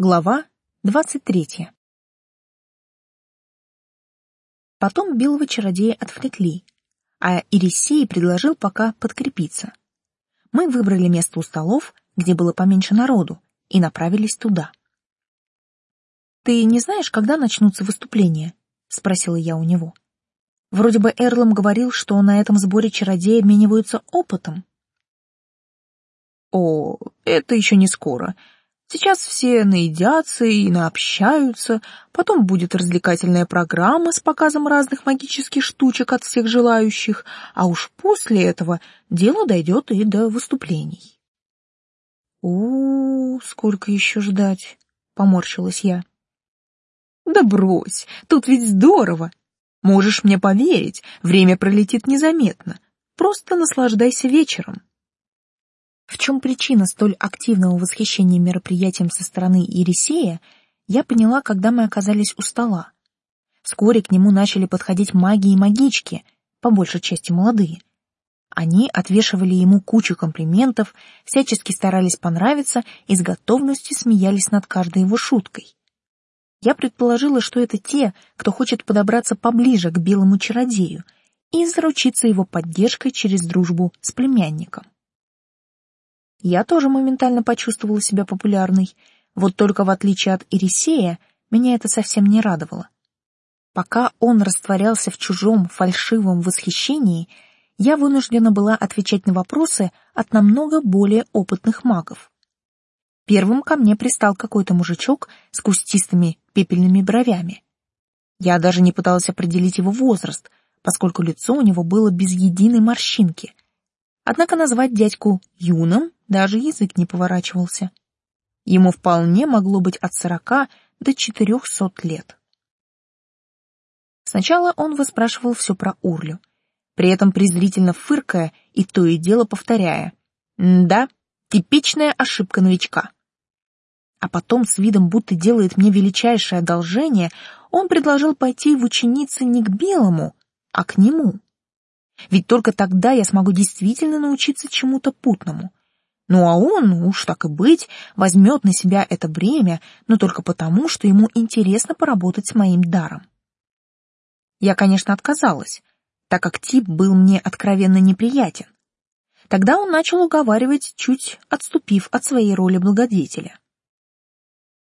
Глава двадцать третья. Потом белого чародея отвлекли, а Ирисей предложил пока подкрепиться. Мы выбрали место у столов, где было поменьше народу, и направились туда. «Ты не знаешь, когда начнутся выступления?» — спросила я у него. Вроде бы Эрлом говорил, что на этом сборе чародеи обмениваются опытом. «О, это еще не скоро. Сейчас все наедятся и наобщаются, потом будет развлекательная программа с показом разных магических штучек от всех желающих, а уж после этого дело дойдет и до выступлений. у, -у сколько еще ждать?» — поморщилась я. «Да брось, тут ведь здорово! Можешь мне поверить, время пролетит незаметно. Просто наслаждайся вечером». В чем причина столь активного восхищения мероприятием со стороны Ересея, я поняла, когда мы оказались у стола. Вскоре к нему начали подходить маги и магички, по большей части молодые. Они отвешивали ему кучу комплиментов, всячески старались понравиться и с готовностью смеялись над каждой его шуткой. Я предположила, что это те, кто хочет подобраться поближе к белому чародею и заручиться его поддержкой через дружбу с племянником. Я тоже моментально почувствовала себя популярной, вот только в отличие от Ирисея, меня это совсем не радовало. Пока он растворялся в чужом фальшивом восхищении, я вынуждена была отвечать на вопросы от намного более опытных магов. Первым ко мне пристал какой-то мужичок с кустистыми пепельными бровями. Я даже не пыталась определить его возраст, поскольку лицо у него было без единой морщинки. Однако назвать дядьку юным даже язык не поворачивался. Ему вполне могло быть от сорока до четырехсот лет. Сначала он выспрашивал все про Урлю, при этом презрительно фыркая и то и дело повторяя. «Да, типичная ошибка новичка». А потом, с видом, будто делает мне величайшее одолжение, он предложил пойти в ученицы не к белому, а к нему. Ведь только тогда я смогу действительно научиться чему-то путному. Ну а он, уж так и быть, возьмет на себя это бремя, но только потому, что ему интересно поработать с моим даром. Я, конечно, отказалась, так как тип был мне откровенно неприятен. Тогда он начал уговаривать, чуть отступив от своей роли благодетеля.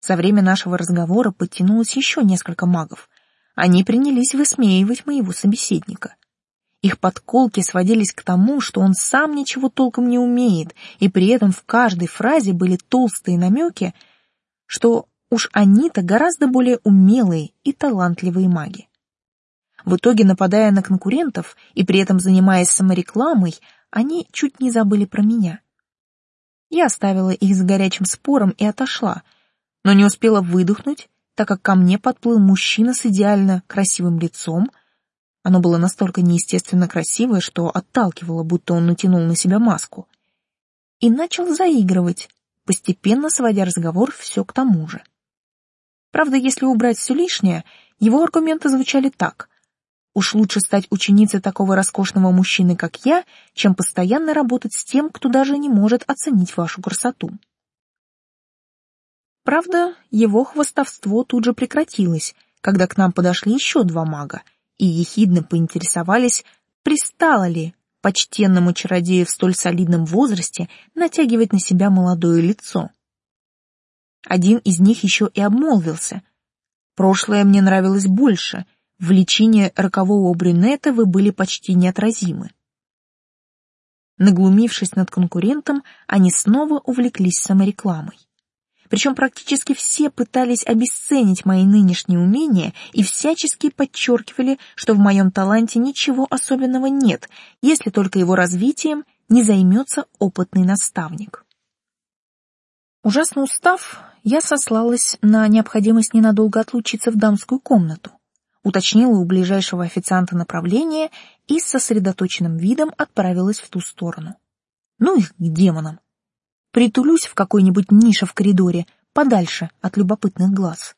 За время нашего разговора подтянулось еще несколько магов. Они принялись высмеивать моего собеседника. Их подколки сводились к тому, что он сам ничего толком не умеет, и при этом в каждой фразе были толстые намеки, что уж они-то гораздо более умелые и талантливые маги. В итоге, нападая на конкурентов и при этом занимаясь саморекламой, они чуть не забыли про меня. Я оставила их с горячим спором и отошла, но не успела выдохнуть, так как ко мне подплыл мужчина с идеально красивым лицом, оно было настолько неестественно красивое, что отталкивало, будто он натянул на себя маску. И начал заигрывать, постепенно сводя разговор все к тому же. Правда, если убрать все лишнее, его аргументы звучали так. Уж лучше стать ученицей такого роскошного мужчины, как я, чем постоянно работать с тем, кто даже не может оценить вашу красоту. Правда, его хвастовство тут же прекратилось, когда к нам подошли еще два мага — и ехидно поинтересовались, пристало ли почтенному чародею в столь солидном возрасте натягивать на себя молодое лицо. Один из них еще и обмолвился. Прошлое мне нравилось больше, в личине рокового брюнета вы были почти неотразимы. Наглумившись над конкурентом, они снова увлеклись саморекламой. Причем практически все пытались обесценить мои нынешние умения и всячески подчеркивали, что в моем таланте ничего особенного нет, если только его развитием не займется опытный наставник. Ужасно устав, я сослалась на необходимость ненадолго отлучиться в дамскую комнату, уточнила у ближайшего официанта направление и с сосредоточенным видом отправилась в ту сторону. Ну их к демонам притулюсь в какой-нибудь нише в коридоре, подальше от любопытных глаз.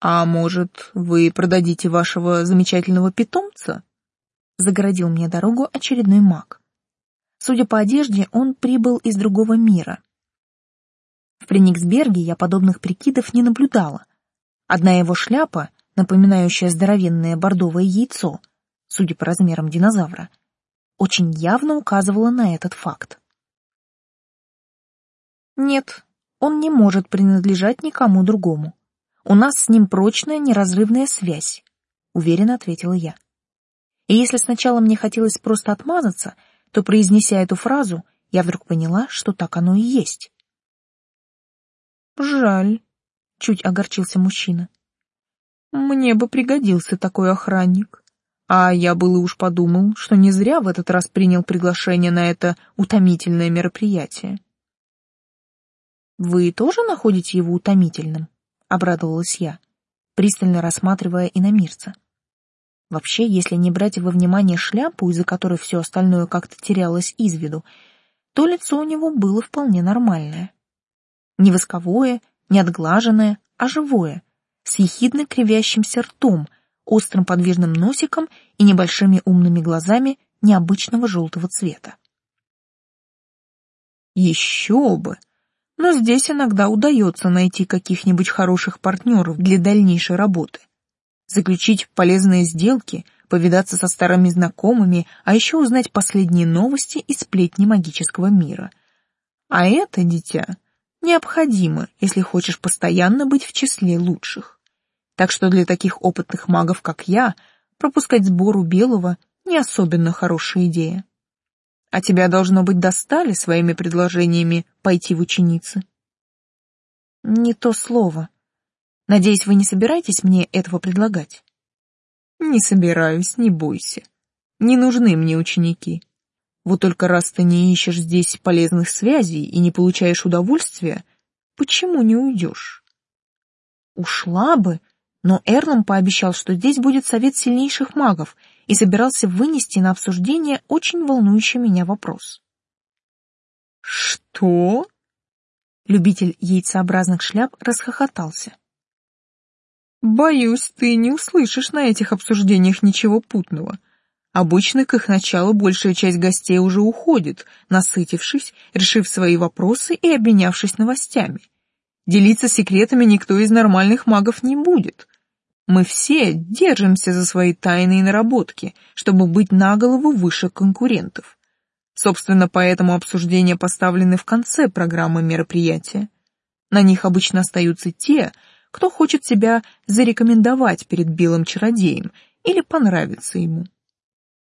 «А может, вы продадите вашего замечательного питомца?» — загородил мне дорогу очередной маг. Судя по одежде, он прибыл из другого мира. В Прениксберге я подобных прикидов не наблюдала. Одна его шляпа, напоминающая здоровенное бордовое яйцо, судя по размерам динозавра, очень явно указывала на этот факт. Нет, он не может принадлежать никому другому. У нас с ним прочная неразрывная связь, уверенно ответила я. И если сначала мне хотелось просто отмазаться, то, произнеся эту фразу, я вдруг поняла, что так оно и есть. «Жаль», — чуть огорчился мужчина. «Мне бы пригодился такой охранник. А я было уж подумал, что не зря в этот раз принял приглашение на это утомительное мероприятие». «Вы тоже находите его утомительным?» — обрадовалась я, пристально рассматривая иномирца. Вообще, если не брать во внимание шляпу, из-за которой все остальное как-то терялось из виду, то лицо у него было вполне нормальное. Не восковое, не отглаженное, а живое, с ехидно кривящимся ртом, острым подвижным носиком и небольшими умными глазами необычного желтого цвета. Еще бы! Но здесь иногда удается найти каких-нибудь хороших партнеров для дальнейшей работы. Заключить полезные сделки, повидаться со старыми знакомыми, а еще узнать последние новости и сплетни магического мира. А это, дитя, необходимо, если хочешь постоянно быть в числе лучших. Так что для таких опытных магов, как я, пропускать сбору белого не особенно хорошая идея. А тебя, должно быть, достали своими предложениями пойти в ученицы. Не то слово. Надеюсь, вы не собираетесь мне этого предлагать? Не собираюсь, не бойся. Не нужны мне ученики. Вот только раз ты не ищешь здесь полезных связей и не получаешь удовольствия, почему не уйдешь? Ушла бы, но Эрлом пообещал, что здесь будет совет сильнейших магов и собирался вынести на обсуждение очень волнующий меня вопрос. Что? Любитель яйцеобразных шляп расхохотался. Боюсь, ты не услышишь на этих обсуждениях ничего путного. Обычно к их началу большая часть гостей уже уходит, насытившись, решив свои вопросы и обменявшись новостями. Делиться секретами никто из нормальных магов не будет. Мы все держимся за свои тайные наработки, чтобы быть на голову выше конкурентов. Собственно, поэтому обсуждения поставлены в конце программы мероприятия. На них обычно остаются те, кто хочет себя зарекомендовать перед белым чародеем или понравиться ему.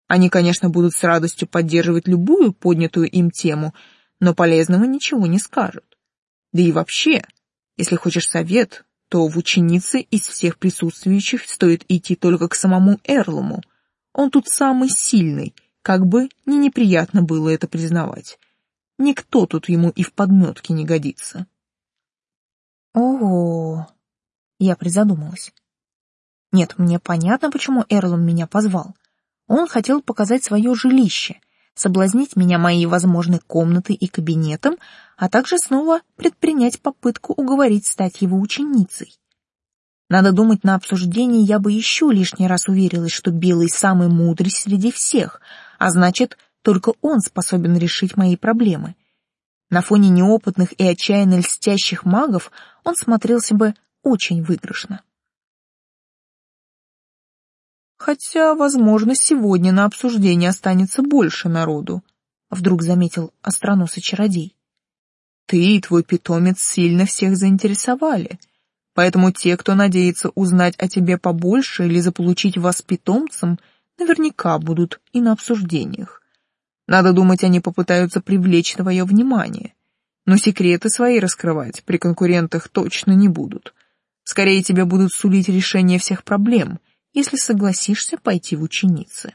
Они, конечно, будут с радостью поддерживать любую поднятую им тему, но полезного ничего не скажут. Да и вообще, если хочешь совет, то в ученице из всех присутствующих стоит идти только к самому Эрлому. Он тут самый сильный, как бы не неприятно было это признавать. Никто тут ему и в подметке не годится. Ого, я призадумалась. Нет, мне понятно, почему Эрлом меня позвал. Он хотел показать свое жилище, соблазнить меня моей возможной комнатой и кабинетом, а также снова предпринять попытку уговорить стать его ученицей. Надо думать, на обсуждении я бы еще лишний раз уверилась, что Белый самый мудрый среди всех, а значит, только он способен решить мои проблемы. На фоне неопытных и отчаянно льстящих магов он смотрелся бы очень выигрышно. Хотя, возможно, сегодня на обсуждение останется больше народу, вдруг заметил остроносый чародей. Ты и твой питомец сильно всех заинтересовали, поэтому те, кто надеется узнать о тебе побольше или заполучить вас питомцем, наверняка будут и на обсуждениях. Надо думать, они попытаются привлечь твое внимание. Но секреты свои раскрывать при конкурентах точно не будут. Скорее тебе будут сулить решение всех проблем, если согласишься пойти в ученицы.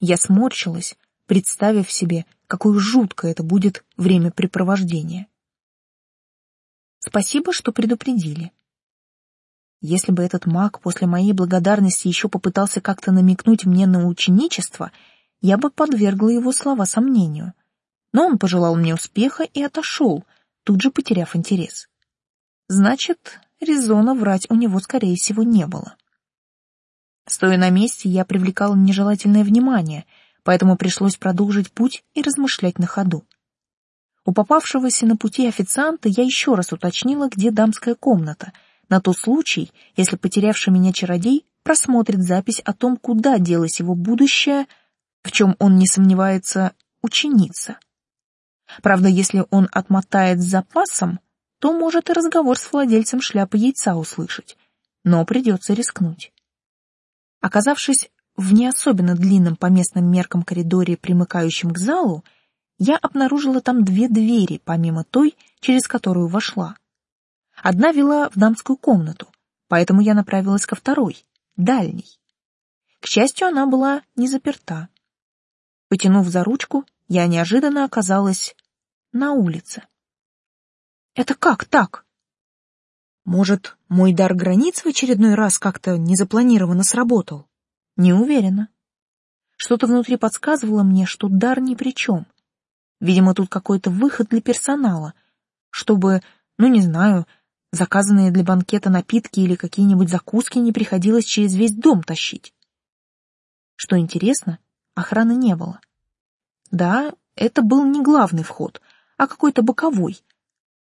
Я сморщилась, представив себе, какое жуткое это будет времяпрепровождение. Спасибо, что предупредили. Если бы этот маг после моей благодарности еще попытался как-то намекнуть мне на ученичество, я бы подвергла его слова сомнению. Но он пожелал мне успеха и отошел, тут же потеряв интерес. Значит, резона врать у него, скорее всего, не было. Стоя на месте, я привлекала нежелательное внимание, поэтому пришлось продолжить путь и размышлять на ходу. У попавшегося на пути официанта я еще раз уточнила, где дамская комната, на тот случай, если потерявший меня чародей просмотрит запись о том, куда делась его будущее, в чем он не сомневается, ученица. Правда, если он отмотает с запасом, то может и разговор с владельцем шляпы яйца услышать, но придется рискнуть. Оказавшись в не особенно длинном по местным меркам коридоре, примыкающем к залу, я обнаружила там две двери, помимо той, через которую вошла. Одна вела в дамскую комнату, поэтому я направилась ко второй, дальней. К счастью, она была не заперта. Потянув за ручку, я неожиданно оказалась на улице. Это как так? Может, мой дар границ в очередной раз как-то незапланированно сработал? Не уверена. Что-то внутри подсказывало мне, что дар ни при чем. Видимо, тут какой-то выход для персонала, чтобы, ну не знаю, заказанные для банкета напитки или какие-нибудь закуски не приходилось через весь дом тащить. Что интересно, охраны не было. Да, это был не главный вход, а какой-то боковой.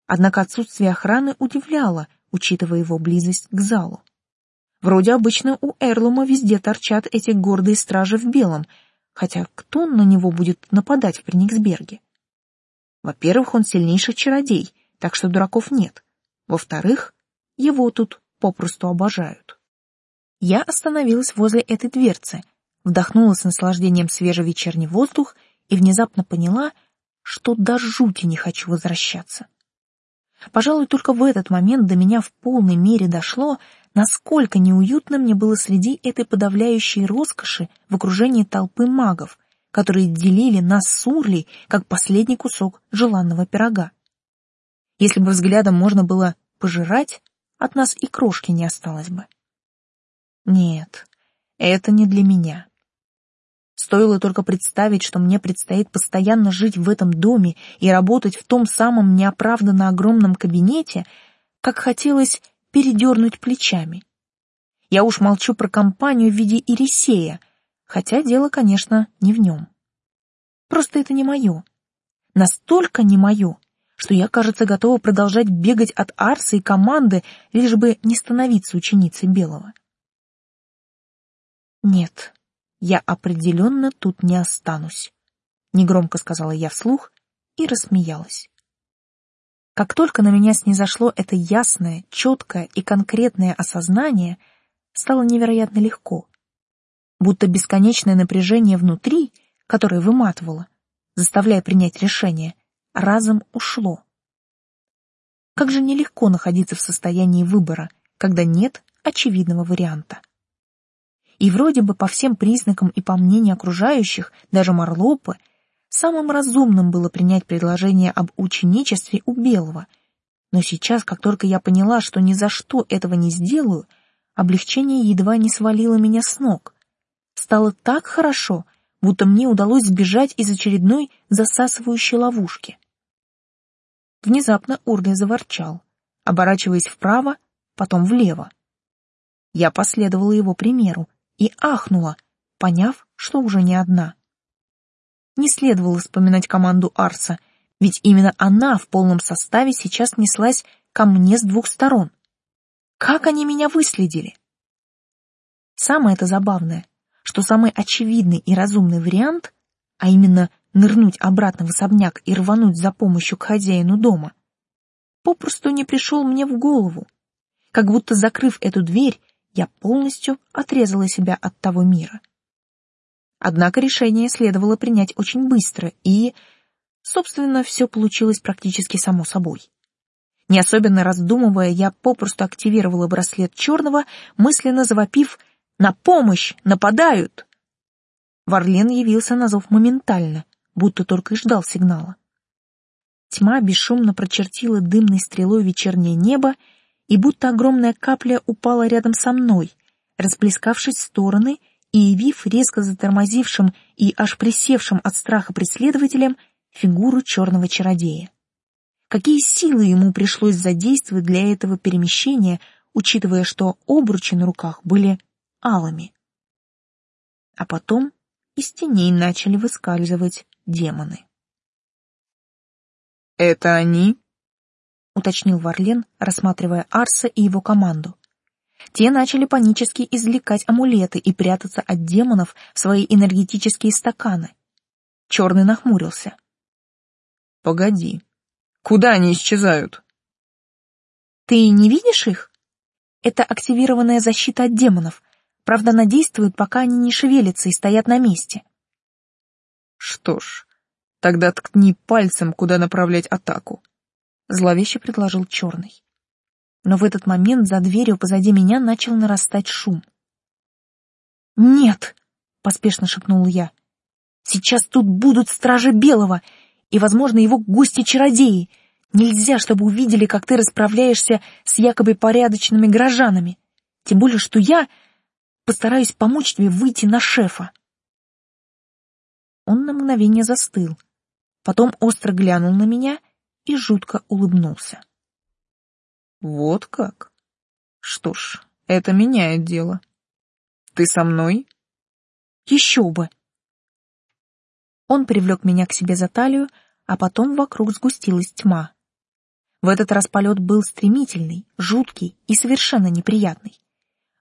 Однако отсутствие охраны удивляло, учитывая его близость к залу. Вроде обычно у Эрлума везде торчат эти гордые стражи в белом, хотя кто на него будет нападать в Прениксберге? Во-первых, он сильнейший чародей, так что дураков нет. Во-вторых, его тут попросту обожают. Я остановилась возле этой дверцы, вдохнула с наслаждением свежий вечерний воздух и внезапно поняла, что до жути не хочу возвращаться. Пожалуй, только в этот момент до меня в полной мере дошло, насколько неуютно мне было среди этой подавляющей роскоши в окружении толпы магов, которые делили нас с Урлей, как последний кусок желанного пирога. Если бы взглядом можно было пожирать, от нас и крошки не осталось бы. Нет, это не для меня. Стоило только представить, что мне предстоит постоянно жить в этом доме и работать в том самом неоправданно огромном кабинете, как хотелось передернуть плечами. Я уж молчу про компанию в виде Ирисея, хотя дело, конечно, не в нем. Просто это не мое. Настолько не мое, что я, кажется, готова продолжать бегать от Арса и команды, лишь бы не становиться ученицей Белого. Нет, я определенно тут не останусь, негромко сказала я вслух и рассмеялась. Как только на меня снизошло это ясное, четкое и конкретное осознание, стало невероятно легко. Будто бесконечное напряжение внутри, которое выматывало, заставляя принять решение, разом ушло. Как же нелегко находиться в состоянии выбора, когда нет очевидного варианта. И вроде бы по всем признакам и по мнению окружающих, даже Марлопы, самым разумным было принять предложение об ученичестве у Белого. Но сейчас, как только я поняла, что ни за что этого не сделаю, облегчение едва не свалило меня с ног. Стало так хорошо, будто мне удалось сбежать из очередной засасывающей ловушки. Внезапно Урли заворчал, оборачиваясь вправо, потом влево. Я последовала его примеру, и ахнула, поняв, что уже не одна. Не следовало вспоминать команду Арса, ведь именно она в полном составе сейчас неслась ко мне с двух сторон. Как они меня выследили? Самое это забавное, что самый очевидный и разумный вариант, а именно нырнуть обратно в особняк и рвануть за помощью к хозяину дома, попросту не пришел мне в голову. Как будто закрыв эту дверь, я полностью отрезала себя от того мира. Однако решение следовало принять очень быстро, и, собственно, все получилось практически само собой. Не особенно раздумывая, я попросту активировала браслет черного, мысленно завопив «На помощь! Нападают!». Варлен явился на зов моментально, будто только и ждал сигнала. Тьма бесшумно прочертила дымной стрелой вечернее небо, и будто огромная капля упала рядом со мной, расплескавшись в стороны и явив резко затормозившим и аж присевшим от страха преследователям фигуру черного чародея. Какие силы ему пришлось задействовать для этого перемещения, учитывая, что обручи на руках были алыми. А потом из теней начали выскальзывать демоны. «Это они?» — уточнил Варлен, рассматривая Арса и его команду. Те начали панически извлекать амулеты и прятаться от демонов в свои энергетические стаканы. Черный нахмурился. «Погоди, куда они исчезают?» «Ты не видишь их? Это активированная защита от демонов. Правда, она действует, пока они не шевелятся и стоят на месте». «Что ж, тогда ткни пальцем, куда направлять атаку», — зловеще предложил Черный но в этот момент за дверью позади меня начал нарастать шум. «Нет!» — поспешно шепнул я. «Сейчас тут будут стражи Белого и, возможно, его гости-чародеи. Нельзя, чтобы увидели, как ты расправляешься с якобы порядочными горожанами. Тем более, что я постараюсь помочь тебе выйти на шефа». Он на мгновение застыл, потом остро глянул на меня и жутко улыбнулся. Вот как? Что ж, это меняет дело. Ты со мной? Еще бы. Он привлек меня к себе за талию, а потом вокруг сгустилась тьма. В этот раз полет был стремительный, жуткий и совершенно неприятный.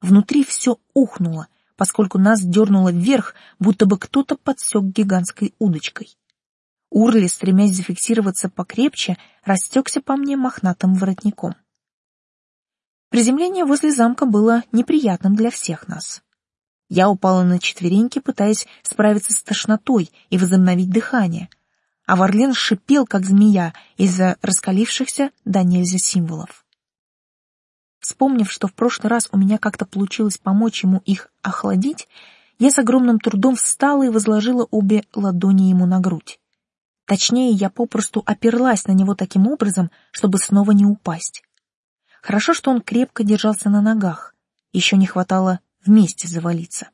Внутри все ухнуло, поскольку нас дернуло вверх, будто бы кто-то подсек гигантской удочкой. Урли, стремясь зафиксироваться покрепче, растекся по мне мохнатым воротником. Приземление возле замка было неприятным для всех нас. Я упала на четвереньки, пытаясь справиться с тошнотой и возобновить дыхание, а Варлен шипел, как змея, из-за раскалившихся до нельзя символов. Вспомнив, что в прошлый раз у меня как-то получилось помочь ему их охладить, я с огромным трудом встала и возложила обе ладони ему на грудь. Точнее, я попросту оперлась на него таким образом, чтобы снова не упасть. Хорошо, что он крепко держался на ногах. Еще не хватало вместе завалиться.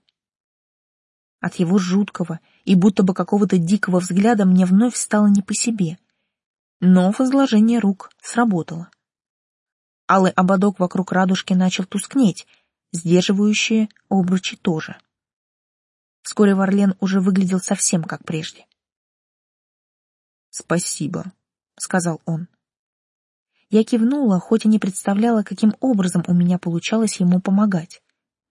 От его жуткого и будто бы какого-то дикого взгляда мне вновь стало не по себе. Но возложение рук сработало. Алый ободок вокруг радужки начал тускнеть, сдерживающие обручи тоже. Вскоре Варлен уже выглядел совсем как прежде. «Спасибо», — сказал он. Я кивнула, хоть и не представляла, каким образом у меня получалось ему помогать.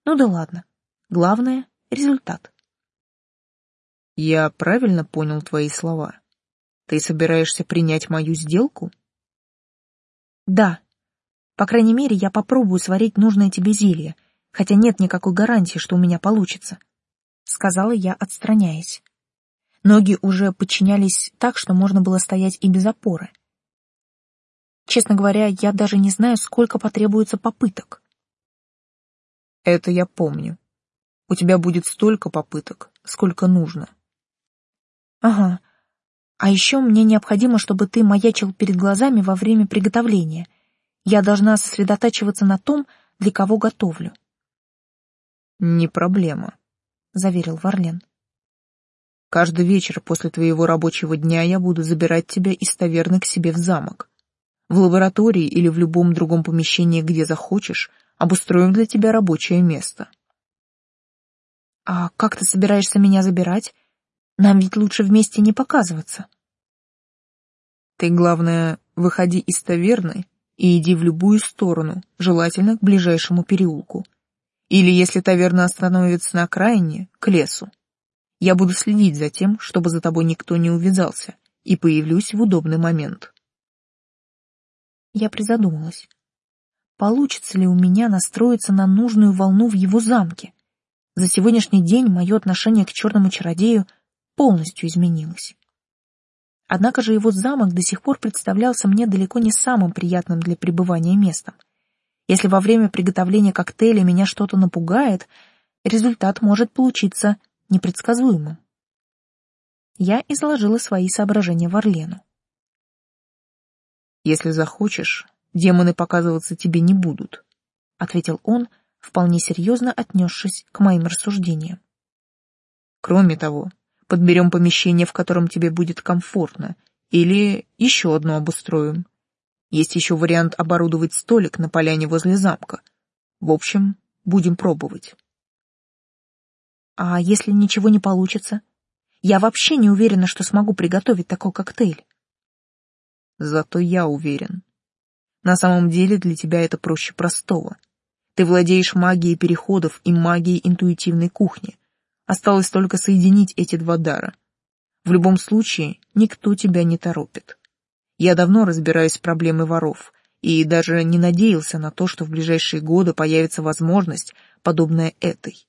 Ну да ладно. Главное — результат. Я правильно понял твои слова? Ты собираешься принять мою сделку? Да. По крайней мере, я попробую сварить нужное тебе зелье, хотя нет никакой гарантии, что у меня получится, — сказала я, отстраняясь. Ноги уже подчинялись так, что можно было стоять и без опоры. Честно говоря, я даже не знаю, сколько потребуется попыток. Это я помню. У тебя будет столько попыток, сколько нужно. Ага. А еще мне необходимо, чтобы ты маячил перед глазами во время приготовления. Я должна сосредотачиваться на том, для кого готовлю. Не проблема, заверил Варлен. Каждый вечер после твоего рабочего дня я буду забирать тебя из таверны к себе в замок. В лаборатории или в любом другом помещении, где захочешь, обустроим для тебя рабочее место. А как ты собираешься меня забирать? Нам ведь лучше вместе не показываться. Ты, главное, выходи из таверны и иди в любую сторону, желательно к ближайшему переулку. Или, если таверна остановится на окраине, к лесу. Я буду следить за тем, чтобы за тобой никто не увязался, и появлюсь в удобный момент. Я призадумалась. Получится ли у меня настроиться на нужную волну в его замке? За сегодняшний день мое отношение к черному чародею полностью изменилось. Однако же его замок до сих пор представлялся мне далеко не самым приятным для пребывания местом. Если во время приготовления коктейля меня что-то напугает, результат может получиться непредсказуемым. Я изложила свои соображения Варлену. Если захочешь, демоны показываться тебе не будут, ответил он, вполне серьезно отнесшись к моим рассуждениям. Кроме того, подберем помещение, в котором тебе будет комфортно, или еще одно обустроим. Есть еще вариант оборудовать столик на поляне возле замка. В общем, будем пробовать. А если ничего не получится? Я вообще не уверена, что смогу приготовить такой коктейль. Зато я уверен. На самом деле для тебя это проще простого. Ты владеешь магией переходов и магией интуитивной кухни. Осталось только соединить эти два дара. В любом случае, никто тебя не торопит. Я давно разбираюсь с проблемой воров, и даже не надеялся на то, что в ближайшие годы появится возможность, подобная этой.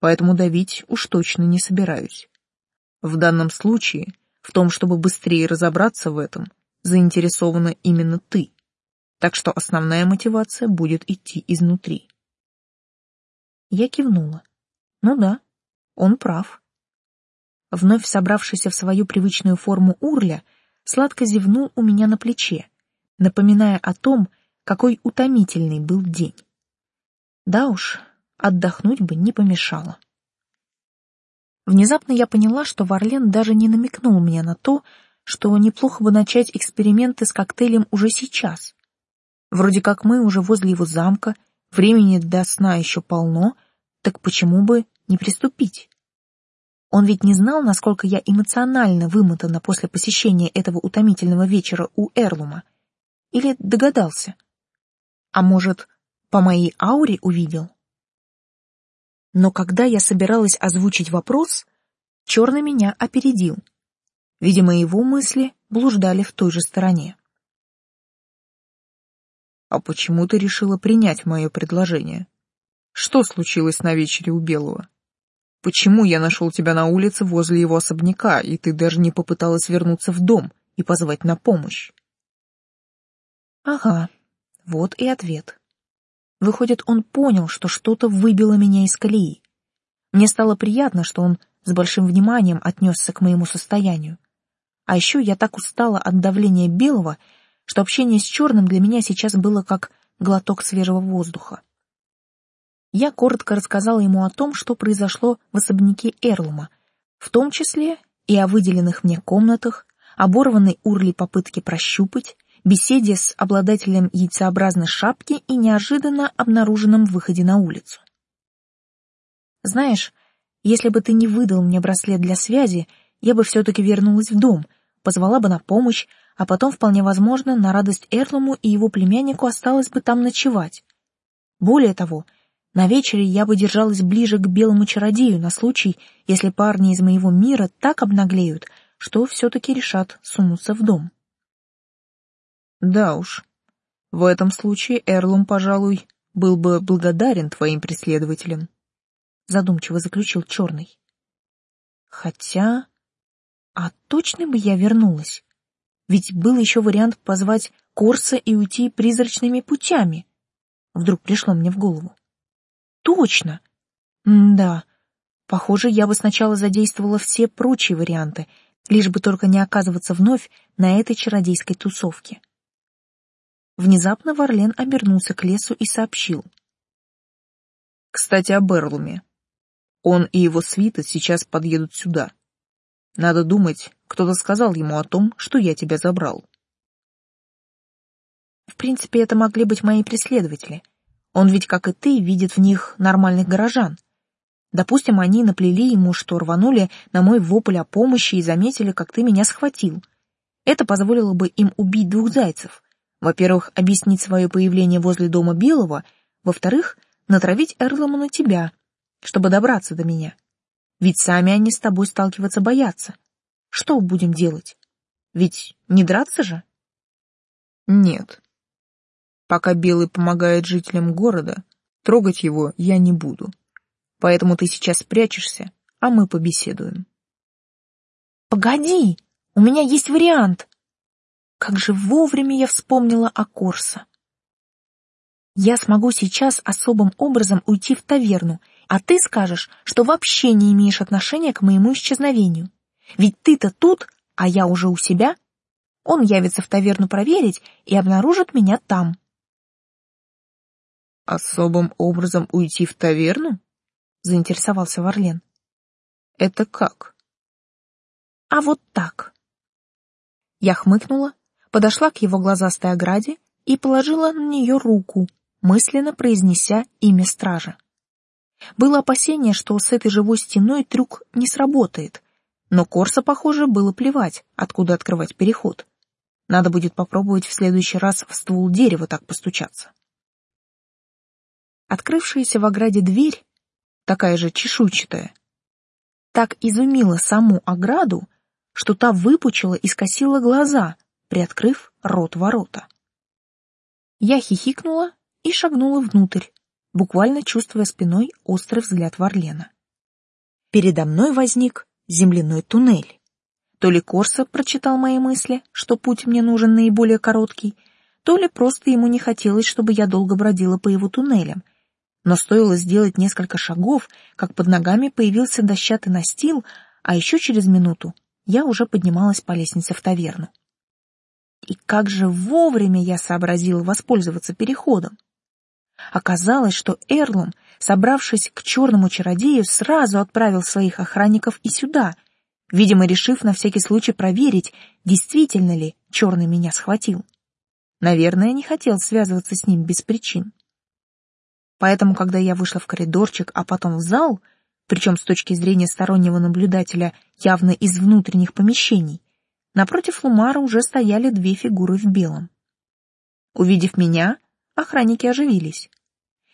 Поэтому давить уж точно не собираюсь. В данном случае, в том, чтобы быстрее разобраться в этом, заинтересована именно ты. Так что основная мотивация будет идти изнутри. Я кивнула. Ну да, он прав. Вновь собравшийся в свою привычную форму урля, сладко зевнул у меня на плече, напоминая о том, какой утомительный был день. Да уж, отдохнуть бы не помешало. Внезапно я поняла, что Варлен даже не намекнул мне на то, что неплохо бы начать эксперименты с коктейлем уже сейчас. Вроде как мы уже возле его замка, времени до сна еще полно, так почему бы не приступить? Он ведь не знал, насколько я эмоционально вымотана после посещения этого утомительного вечера у Эрлума. Или догадался? А может, по моей ауре увидел? Но когда я собиралась озвучить вопрос, черный меня опередил. Видимо, его мысли блуждали в той же стороне. «А почему ты решила принять мое предложение? Что случилось на вечере у Белого? Почему я нашел тебя на улице возле его особняка, и ты даже не попыталась вернуться в дом и позвать на помощь?» Ага, вот и ответ. Выходит, он понял, что что-то выбило меня из колеи. Мне стало приятно, что он с большим вниманием отнесся к моему состоянию. А еще я так устала от давления белого, что общение с черным для меня сейчас было как глоток свежего воздуха. Я коротко рассказала ему о том, что произошло в особняке Эрлума, в том числе и о выделенных мне комнатах, оборванной урли попытки прощупать, беседе с обладателем яйцеобразной шапки и неожиданно обнаруженном выходе на улицу. «Знаешь, если бы ты не выдал мне браслет для связи, я бы все-таки вернулась в дом, позвала бы на помощь, а потом, вполне возможно, на радость Эрлому и его племяннику осталось бы там ночевать. Более того, на вечере я бы держалась ближе к белому чародею на случай, если парни из моего мира так обнаглеют, что все-таки решат сунуться в дом. Да уж, в этом случае Эрлум, пожалуй, был бы благодарен твоим преследователям, задумчиво заключил Черный. Хотя... А точно бы я вернулась? Ведь был еще вариант позвать Корса и уйти призрачными путями. Вдруг пришло мне в голову. Точно! М да, похоже, я бы сначала задействовала все прочие варианты, лишь бы только не оказываться вновь на этой чародейской тусовке. Внезапно Варлен обернулся к лесу и сообщил. «Кстати, о Берлуме. Он и его свита сейчас подъедут сюда. Надо думать, кто-то сказал ему о том, что я тебя забрал». В принципе, это могли быть мои преследователи. Он ведь, как и ты, видит в них нормальных горожан. Допустим, они наплели ему, что рванули на мой вопль о помощи и заметили, как ты меня схватил. Это позволило бы им убить двух зайцев — во-первых, объяснить свое появление возле дома Белого, во-вторых, натравить Эрлома на тебя, чтобы добраться до меня. Ведь сами они с тобой сталкиваться боятся. Что будем делать? Ведь не драться же? Нет. Пока Белый помогает жителям города, трогать его я не буду. Поэтому ты сейчас спрячешься, а мы побеседуем. Погоди, у меня есть вариант. Как же вовремя я вспомнила о Корса. Я смогу сейчас особым образом уйти в таверну, а ты скажешь, что вообще не имеешь отношения к моему исчезновению. Ведь ты-то тут, а я уже у себя. Он явится в таверну проверить и обнаружит меня там. Особым образом уйти в таверну? Заинтересовался Варлен. Это как? А вот так. Я хмыкнула подошла к его глазастой ограде и положила на нее руку, мысленно произнеся имя стража. Было опасение, что с этой живой стеной трюк не сработает, но Корса, похоже, было плевать, откуда открывать переход. Надо будет попробовать в следующий раз в ствол дерева так постучаться. Открывшаяся в ограде дверь, такая же чешуйчатая, так изумила саму ограду, что та выпучила и скосила глаза, приоткрыв рот ворота. Я хихикнула и шагнула внутрь, буквально чувствуя спиной острый взгляд Варлена. Передо мной возник земляной туннель. То ли Корса прочитал мои мысли, что путь мне нужен наиболее короткий, то ли просто ему не хотелось, чтобы я долго бродила по его туннелям. Но стоило сделать несколько шагов, как под ногами появился дощатый настил, а еще через минуту я уже поднималась по лестнице в таверну. И как же вовремя я сообразила воспользоваться переходом. Оказалось, что Эрлум, собравшись к черному чародею, сразу отправил своих охранников и сюда, видимо, решив на всякий случай проверить, действительно ли черный меня схватил. Наверное, не хотел связываться с ним без причин. Поэтому, когда я вышла в коридорчик, а потом в зал, причем с точки зрения стороннего наблюдателя явно из внутренних помещений, напротив Лумара уже стояли две фигуры в белом. Увидев меня, охранники оживились.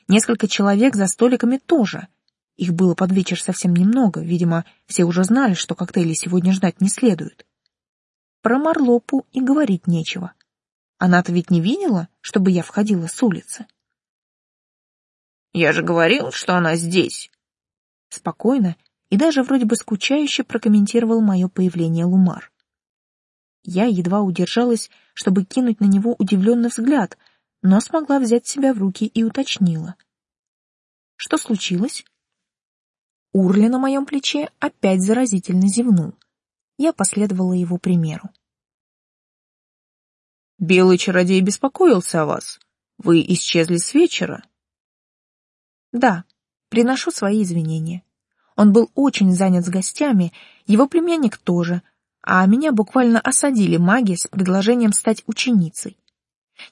Несколько человек за столиками тоже. Их было под вечер совсем немного, видимо, все уже знали, что коктейли сегодня ждать не следует. Про Марлопу и говорить нечего. Она-то ведь не видела, чтобы я входила с улицы. «Я же говорил, что она здесь!» Спокойно и даже вроде бы скучающе прокомментировал мое появление Лумар. Я едва удержалась, чтобы кинуть на него удивленный взгляд — но смогла взять себя в руки и уточнила. Что случилось? Урли на моем плече опять заразительно зевнул. Я последовала его примеру. Белый чародей беспокоился о вас. Вы исчезли с вечера. Да, приношу свои извинения. Он был очень занят с гостями, его племянник тоже, а меня буквально осадили маги с предложением стать ученицей.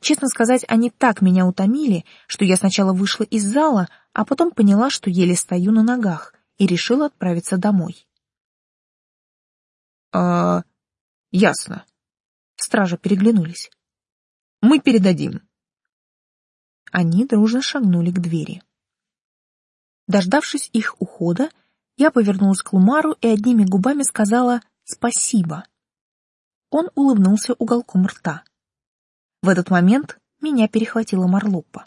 Честно сказать, они так меня утомили, что я сначала вышла из зала, а потом поняла, что еле стою на ногах, и решила отправиться домой. А, ясно. Стражи переглянулись. Мы передадим. Они дружно шагнули к двери. Дождавшись их ухода, я повернулась к Лумару и одними губами сказала «спасибо». Он улыбнулся уголком рта. В этот момент меня перехватила Марлуппа.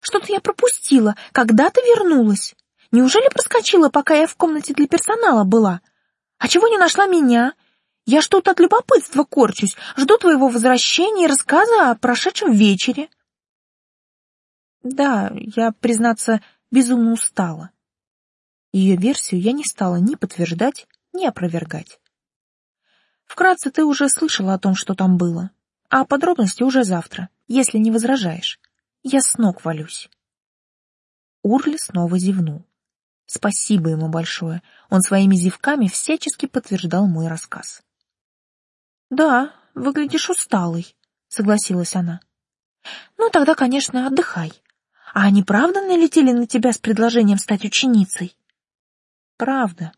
«Что-то я пропустила. Когда ты вернулась? Неужели проскочила, пока я в комнате для персонала была? А чего не нашла меня? Я что-то от любопытства корчусь. Жду твоего возвращения и рассказа о прошедшем вечере». Да, я, признаться, безумно устала. Ее версию я не стала ни подтверждать, ни опровергать. Вкратце ты уже слышала о том, что там было а подробности уже завтра, если не возражаешь. Я с ног валюсь. Урли снова зевнул. Спасибо ему большое. Он своими зевками всячески подтверждал мой рассказ. Да, выглядишь усталый, согласилась она. Ну тогда, конечно, отдыхай. А они правда налетели на тебя с предложением стать ученицей? Правда.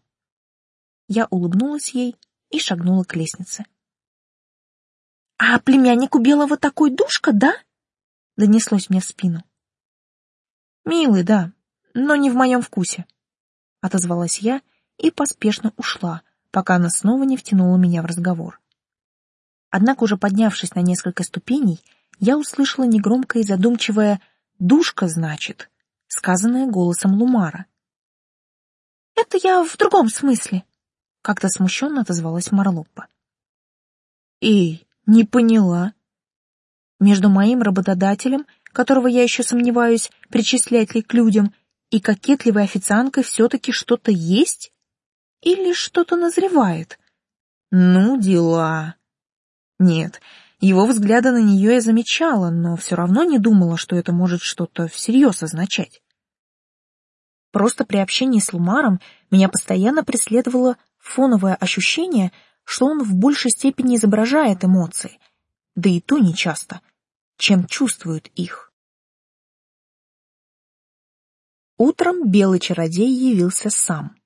Я улыбнулась ей и шагнула к лестнице. «А племянник у Белого такой душка, да?» — донеслось мне в спину. «Милый, да, но не в моем вкусе», — отозвалась я и поспешно ушла, пока она снова не втянула меня в разговор. Однако уже поднявшись на несколько ступеней, я услышала негромкое и задумчивое «душка, значит», сказанное голосом Лумара. «Это я в другом смысле», — как-то смущенно отозвалась Марлоппа. «Эй, не поняла. Между моим работодателем, которого я еще сомневаюсь, причислять ли к людям, и кокетливой официанткой все-таки что-то есть? Или что-то назревает? Ну, дела. Нет, его взгляда на нее я замечала, но все равно не думала, что это может что-то всерьез означать. Просто при общении с Лумаром меня постоянно преследовало фоновое ощущение, что он в большей степени изображает эмоции, да и то нечасто, чем чувствует их. Утром белый чародей явился сам.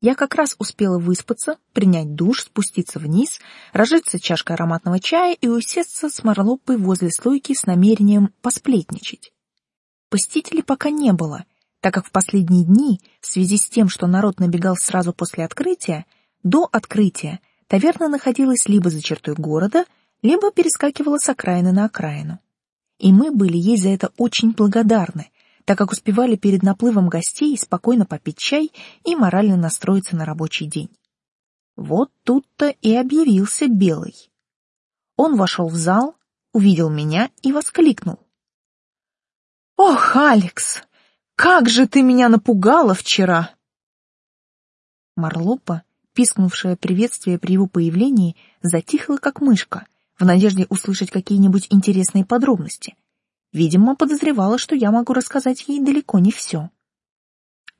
Я как раз успела выспаться, принять душ, спуститься вниз, разжиться чашкой ароматного чая и усесться с Марлопой возле слойки с намерением посплетничать. Посетителей пока не было, так как в последние дни, в связи с тем, что народ набегал сразу после открытия, до открытия таверна находилась либо за чертой города, либо перескакивала с окраины на окраину. И мы были ей за это очень благодарны, так как успевали перед наплывом гостей спокойно попить чай и морально настроиться на рабочий день. Вот тут-то и объявился Белый. Он вошел в зал, увидел меня и воскликнул. «Ох, Алекс, как же ты меня напугала вчера!» Марлопа, пискнувшая приветствие при его появлении, затихла как мышка, в надежде услышать какие-нибудь интересные подробности — Видимо, подозревала, что я могу рассказать ей далеко не все.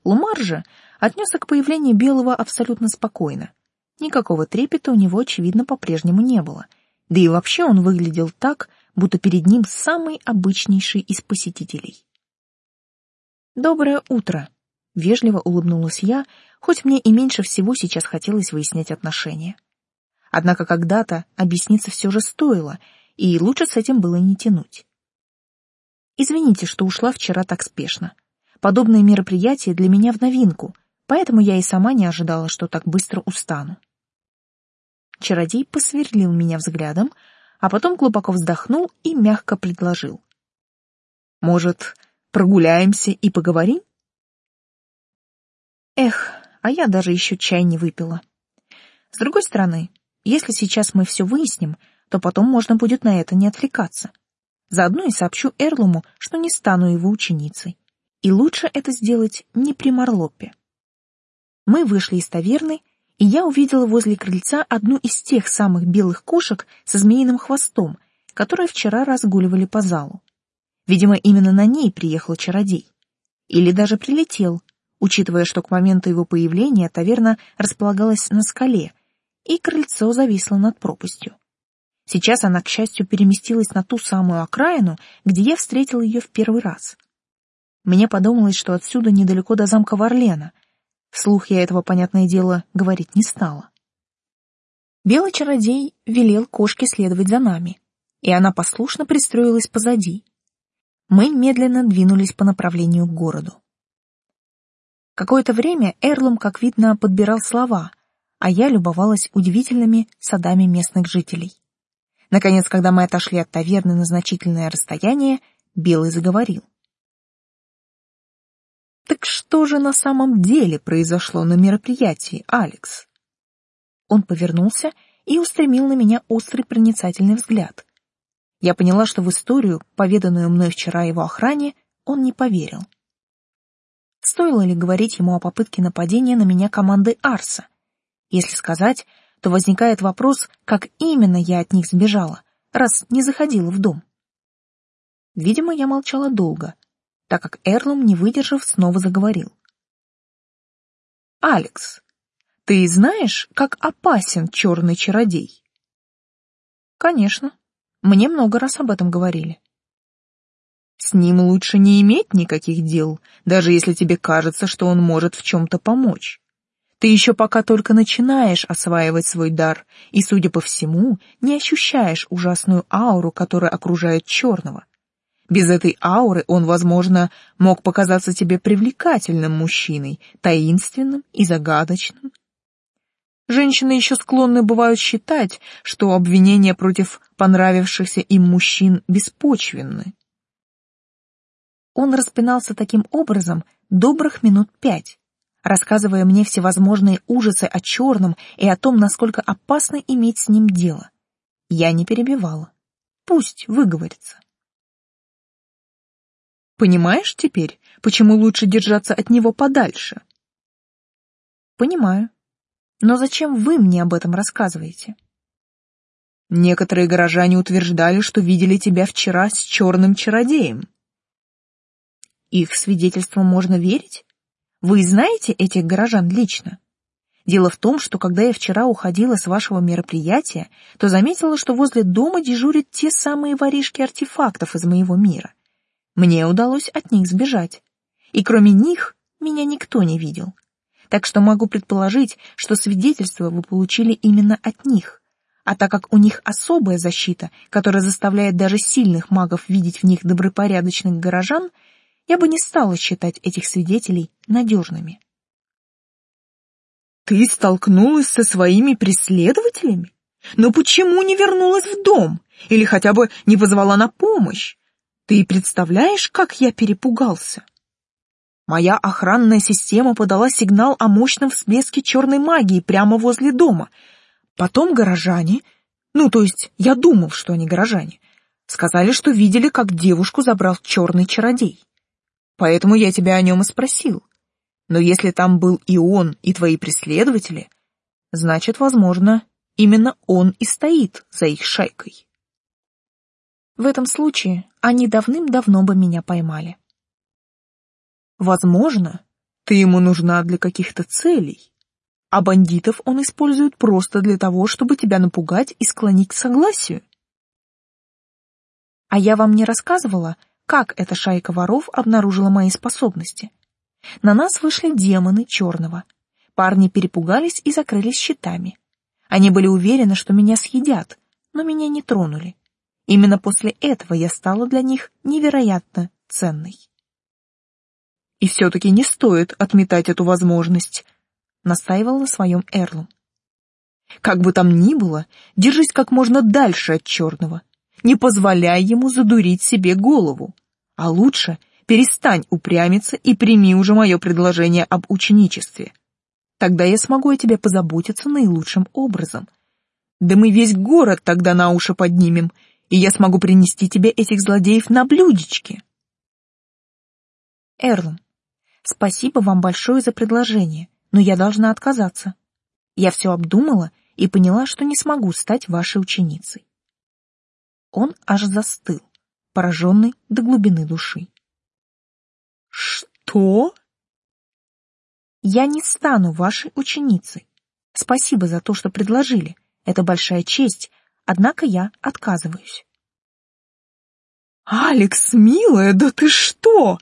Лумар же отнесся к появлению Белого абсолютно спокойно. Никакого трепета у него, очевидно, по-прежнему не было. Да и вообще он выглядел так, будто перед ним самый обычнейший из посетителей. «Доброе утро!» — вежливо улыбнулась я, хоть мне и меньше всего сейчас хотелось выяснять отношения. Однако когда-то объясниться все же стоило, и лучше с этим было не тянуть. Извините, что ушла вчера так спешно. Подобные мероприятия для меня в новинку, поэтому я и сама не ожидала, что так быстро устану. Чародей посверлил меня взглядом, а потом глубоко вздохнул и мягко предложил. «Может, прогуляемся и поговорим?» Эх, а я даже еще чай не выпила. С другой стороны, если сейчас мы все выясним, то потом можно будет на это не отвлекаться. Заодно и сообщу Эрлуму, что не стану его ученицей. И лучше это сделать не при Марлопе. Мы вышли из таверны, и я увидела возле крыльца одну из тех самых белых кошек со змеиным хвостом, которые вчера разгуливали по залу. Видимо, именно на ней приехал чародей. Или даже прилетел, учитывая, что к моменту его появления таверна располагалась на скале, и крыльцо зависло над пропастью. Сейчас она, к счастью, переместилась на ту самую окраину, где я встретил ее в первый раз. Мне подумалось, что отсюда недалеко до замка Варлена. Вслух я этого, понятное дело, говорить не стала. Белый чародей велел кошке следовать за нами, и она послушно пристроилась позади. Мы медленно двинулись по направлению к городу. Какое-то время Эрлом, как видно, подбирал слова, а я любовалась удивительными садами местных жителей. Наконец, когда мы отошли от таверны на значительное расстояние, Белый заговорил. «Так что же на самом деле произошло на мероприятии, Алекс?» Он повернулся и устремил на меня острый проницательный взгляд. Я поняла, что в историю, поведанную мной вчера его охране, он не поверил. Стоило ли говорить ему о попытке нападения на меня команды Арса? Если сказать, то возникает вопрос, как именно я от них сбежала, раз не заходила в дом. Видимо, я молчала долго, так как Эрлум, не выдержав, снова заговорил. «Алекс, ты знаешь, как опасен черный чародей?» «Конечно. Мне много раз об этом говорили». «С ним лучше не иметь никаких дел, даже если тебе кажется, что он может в чем-то помочь. Ты еще пока только начинаешь осваивать свой дар, и, судя по всему, не ощущаешь ужасную ауру, которая окружает черного. Без этой ауры он, возможно, мог показаться тебе привлекательным мужчиной, таинственным и загадочным. Женщины еще склонны бывают считать, что обвинения против понравившихся им мужчин беспочвенны. Он распинался таким образом добрых минут пять, рассказывая мне всевозможные ужасы о черном и о том, насколько опасно иметь с ним дело. Я не перебивала. Пусть выговорится. Понимаешь теперь, почему лучше держаться от него подальше? Понимаю. Но зачем вы мне об этом рассказываете? Некоторые горожане утверждали, что видели тебя вчера с черным чародеем. Их свидетельствам можно верить? Вы знаете этих горожан лично? Дело в том, что когда я вчера уходила с вашего мероприятия, то заметила, что возле дома дежурят те самые воришки артефактов из моего мира. Мне удалось от них сбежать. И кроме них меня никто не видел. Так что могу предположить, что свидетельство вы получили именно от них. А так как у них особая защита, которая заставляет даже сильных магов видеть в них добропорядочных горожан, я бы не стала считать этих свидетелей надежными. Ты столкнулась со своими преследователями? Но почему не вернулась в дом? Или хотя бы не позвала на помощь? Ты представляешь, как я перепугался? Моя охранная система подала сигнал о мощном всплеске черной магии прямо возле дома. Потом горожане, ну, то есть я думал, что они горожане, сказали, что видели, как девушку забрал черный чародей. Поэтому я тебя о нем и спросил. Но если там был и он, и твои преследователи, значит, возможно, именно он и стоит за их шайкой. В этом случае они давным-давно бы меня поймали. Возможно, ты ему нужна для каких-то целей, а бандитов он использует просто для того, чтобы тебя напугать и склонить к согласию. А я вам не рассказывала, как эта шайка воров обнаружила мои способности. На нас вышли демоны черного. Парни перепугались и закрылись щитами. Они были уверены, что меня съедят, но меня не тронули. Именно после этого я стала для них невероятно ценной. И все-таки не стоит отметать эту возможность, настаивал на своем Эрлум. Как бы там ни было, держись как можно дальше от черного. Не позволяй ему задурить себе голову. А лучше Перестань упрямиться и прими уже мое предложение об ученичестве. Тогда я смогу о тебе позаботиться наилучшим образом. Да мы весь город тогда на уши поднимем, и я смогу принести тебе этих злодеев на блюдечке. Эрлум, спасибо вам большое за предложение, но я должна отказаться. Я все обдумала и поняла, что не смогу стать вашей ученицей. Он аж застыл, пораженный до глубины души. Что? Я не стану вашей ученицей. Спасибо за то, что предложили. Это большая честь, однако я отказываюсь. Алекс, милая, да ты что?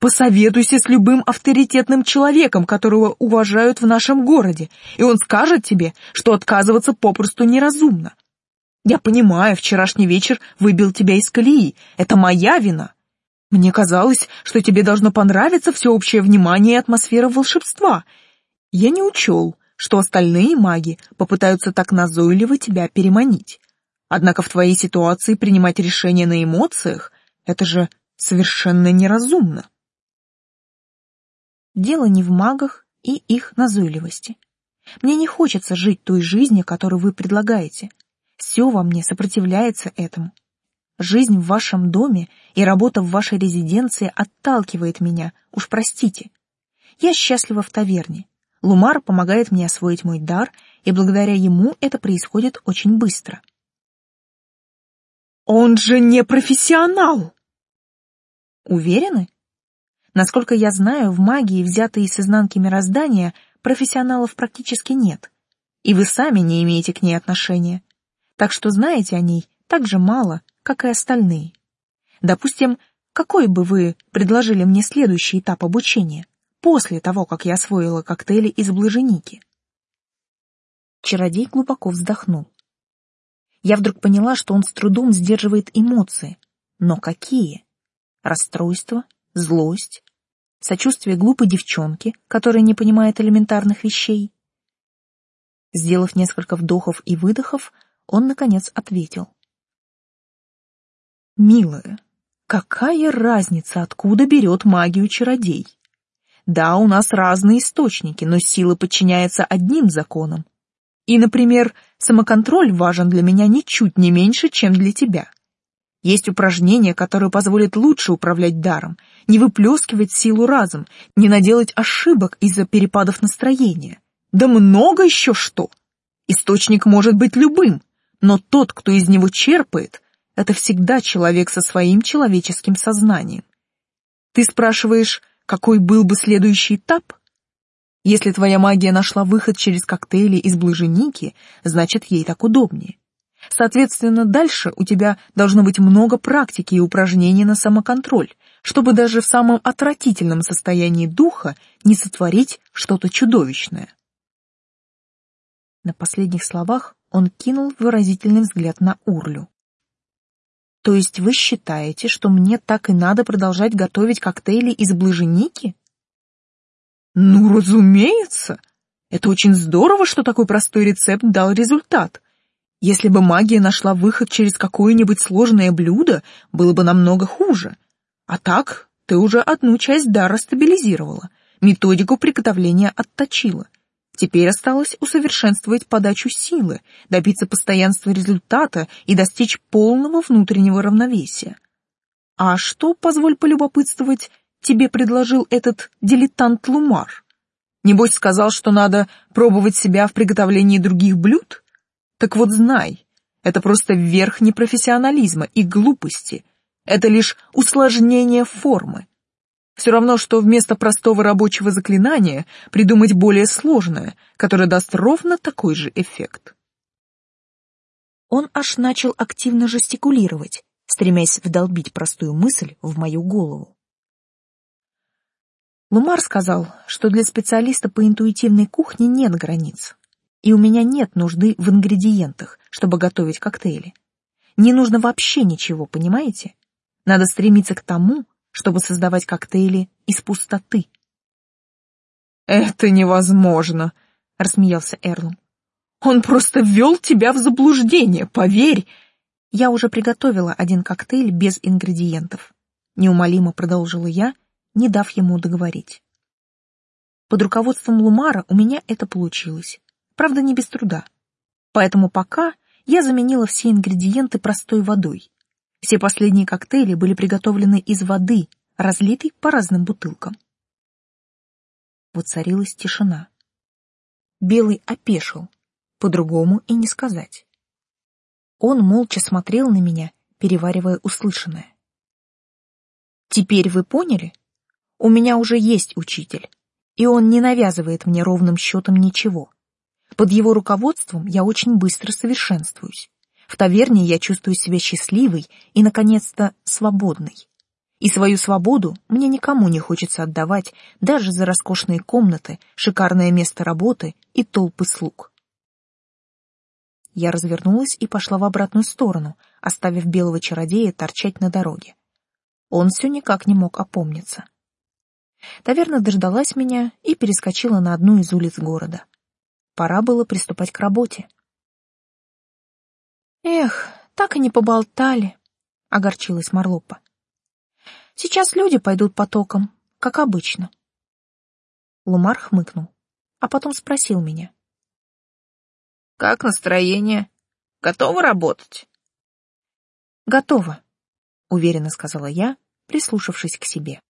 Посоветуйся с любым авторитетным человеком, которого уважают в нашем городе, и он скажет тебе, что отказываться попросту неразумно. Я понимаю, вчерашний вечер выбил тебя из колеи. Это моя вина. Мне казалось, что тебе должно понравиться всеобщее внимание и атмосфера волшебства. Я не учел, что остальные маги попытаются так назойливо тебя переманить. Однако в твоей ситуации принимать решения на эмоциях — это же совершенно неразумно. Дело не в магах и их назойливости. Мне не хочется жить той жизнью, которую вы предлагаете. Все во мне сопротивляется этому. Жизнь в вашем доме и работа в вашей резиденции отталкивает меня, уж простите. Я счастлива в таверне. Лумар помогает мне освоить мой дар, и благодаря ему это происходит очень быстро. Он же не профессионал! Уверены? Насколько я знаю, в магии, взятой из изнанки мироздания, профессионалов практически нет. И вы сами не имеете к ней отношения. Так что знаете о ней так же мало, как и остальные. Допустим, какой бы вы предложили мне следующий этап обучения, после того, как я освоила коктейли из блаженики? Чародей глубоко вздохнул. Я вдруг поняла, что он с трудом сдерживает эмоции. Но какие? Расстройство, злость, сочувствие глупой девчонки, которая не понимает элементарных вещей. Сделав несколько вдохов и выдохов, он, наконец, ответил. Милая, какая разница, откуда берет магию чародей? Да, у нас разные источники, но сила подчиняется одним законам. И, например, самоконтроль важен для меня ничуть не меньше, чем для тебя. Есть упражнения, которые позволят лучше управлять даром, не выплескивать силу разом, не наделать ошибок из-за перепадов настроения. Да много еще что. Источник может быть любым, но тот, кто из него черпает, это всегда человек со своим человеческим сознанием. Ты спрашиваешь, какой был бы следующий этап? Если твоя магия нашла выход через коктейли из блаженики, значит, ей так удобнее. Соответственно, дальше у тебя должно быть много практики и упражнений на самоконтроль, чтобы даже в самом отвратительном состоянии духа не сотворить что-то чудовищное. На последних словах он кинул выразительный взгляд на Урлю. То есть вы считаете, что мне так и надо продолжать готовить коктейли из блаженики? Ну, разумеется. Это очень здорово, что такой простой рецепт дал результат. Если бы магия нашла выход через какое-нибудь сложное блюдо, было бы намного хуже. А так, ты уже одну часть дара стабилизировала, методику приготовления отточила. Теперь осталось усовершенствовать подачу силы, добиться постоянства результата и достичь полного внутреннего равновесия. А что, позволь полюбопытствовать, тебе предложил этот дилетант Лумар? Небось сказал, что надо пробовать себя в приготовлении других блюд? Так вот знай, это просто верх непрофессионализма и глупости. Это лишь усложнение формы. Все равно, что вместо простого рабочего заклинания придумать более сложное, которое даст ровно такой же эффект. Он аж начал активно жестикулировать, стремясь вдолбить простую мысль в мою голову. Лумар сказал, что для специалиста по интуитивной кухне нет границ, и у меня нет нужды в ингредиентах, чтобы готовить коктейли. Не нужно вообще ничего, понимаете? Надо стремиться к тому, чтобы создавать коктейли из пустоты. «Это невозможно», — рассмеялся Эрлум. «Он просто ввел тебя в заблуждение, поверь!» «Я уже приготовила один коктейль без ингредиентов», — неумолимо продолжила я, не дав ему договорить. Под руководством Лумара у меня это получилось, правда, не без труда. Поэтому пока я заменила все ингредиенты простой водой, все последние коктейли были приготовлены из воды, разлитой по разным бутылкам. Воцарилась тишина. Белый опешил, по-другому и не сказать. Он молча смотрел на меня, переваривая услышанное. Теперь вы поняли? У меня уже есть учитель, и он не навязывает мне ровным счетом ничего. Под его руководством я очень быстро совершенствуюсь. В таверне я чувствую себя счастливой и, наконец-то, свободной. И свою свободу мне никому не хочется отдавать даже за роскошные комнаты, шикарное место работы и толпы слуг. Я развернулась и пошла в обратную сторону, оставив белого чародея торчать на дороге. Он все никак не мог опомниться. Таверна дождалась меня и перескочила на одну из улиц города. Пора было приступать к работе. Эх, так и не поболтали, огорчилась Марлопа. Сейчас люди пойдут потоком, как обычно. Лумар хмыкнул, а потом спросил меня. Как настроение? Готова работать? Готова, уверенно сказала я, прислушавшись к себе.